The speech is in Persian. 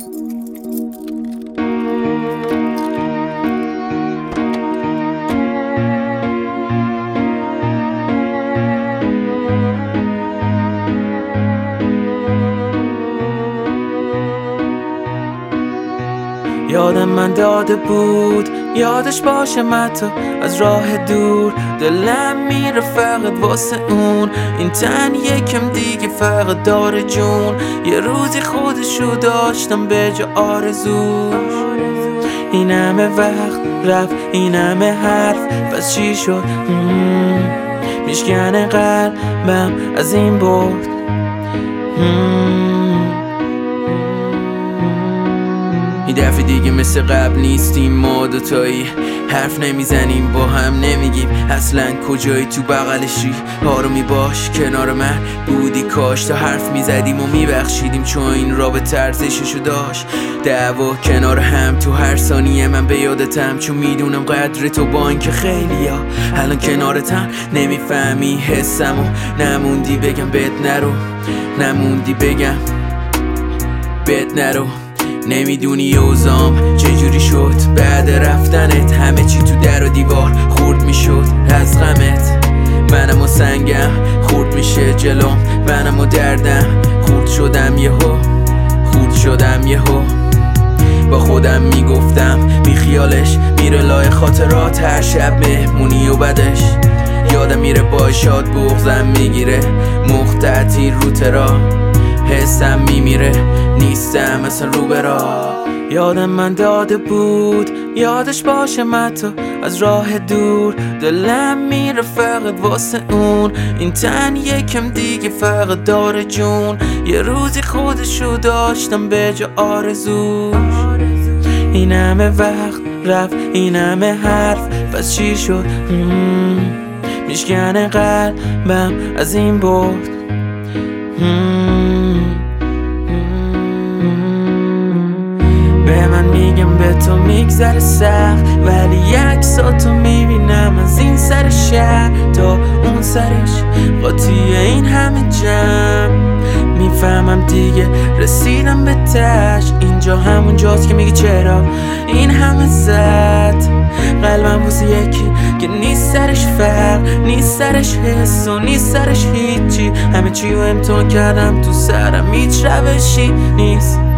thank you یادم من داده بود. یادش باشه متو از راه دور. دلم میره فقط واسه اون. این تن یکم دیگه فقط داره جون. یه روزی خودشو داشتم به جا آرزوش این همه وقت رفت این همه حرف. پس چی شد؟ میشکنه قلبم از این بود این دفعه دیگه مثل قبل نیستیم ما دوتایی حرف نمی‌زنیم با هم نمیگیم. اصلا کجایی تو بغلشی؟ آرومی باش کنار من. بودی کاش تا حرف می‌زدیم و میبخشیدیم چون این رابطه ارزششو داشت. دعوا کنار هم تو هر ثانیه من به یادتم چون می‌دونم قدر تو با اینکه ها الان کنارتم نمی‌فهمی حسم و نموندی بگم بهت نرو. نموندی بگم بهت نرو. نمی‌دونی اوزام چجوری شد؟ بعد رفتنت همه چی تو در و دیوار خورد می‌شد. از غمت منم و سنگم خورد میشه جلوم. منم و دردم خورد شدم یهو. خورد شدم یهو. با خودم می‌گفتم بی خیالش میره لای خاطرات هر شب مهمونی و بدش یادم میره با شاد بغزم می‌گیره. مختتی رو ترا. حسم میمیره. نیستم مثل روبرا یادم من داده بود. یادش باشه متو از راه دور. دلم میره فقط واسه اون. این تن یکم دیگه فقط داره جون. یه روزی خودشو داشتم به جا آرزوش این همه وقت رفت این همه حرف. پس چی شد؟ میشکنه قلبم از این بود میگذره سخت ولی یک تو می‌بینم از این سر شهر تا اون سرش. قاطی این همه جمع. می‌فهمم دیگه رسیدم به تش. اینجا همون جاست که میگی چرا این همه زد. قلبم واسه یکی که نیست سرش فرق نیست سرش حس و نیست سرش هیچی. همه چی رو امتحان کردم تو سرم هیچ روشی نیست.